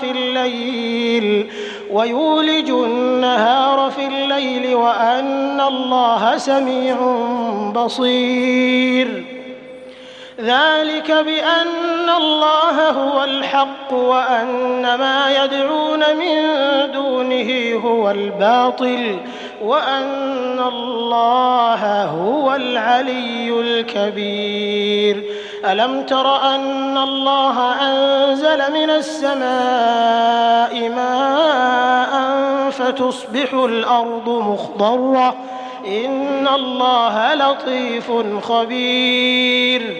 في الليل ويولج النهار في الليل وأن الله سميع بصير. ذلك بأن الله هو الحق وأن ما يدعون من دونه هو الباطل وأن الله هو العلي الكبير. ألم تر أن الله أنزل من السماء ماء فتصبح الأرض مخضرة؟ إن الله لطيف خبير.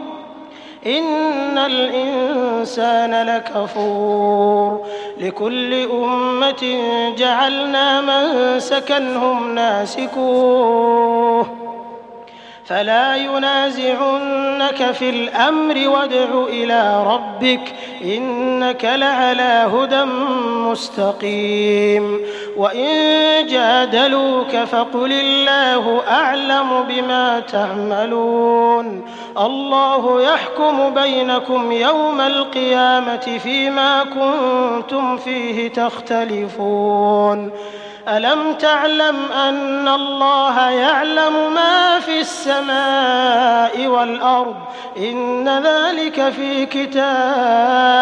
إن الإنسان لكفور لكل أمة جعلنا من سكنهم ناسكوه. فلا ينازعنك في الأمر وادع إلى ربك إنك لعلى هدى مستقيم. وإن جادلوك فقل الله أعلم بما تعملون. الله يحكم بينكم يوم القيامة فيما كنتم فيه تختلفون. ألم تعلم أن الله يعلم السماء والأرض إن ذلك في كتاب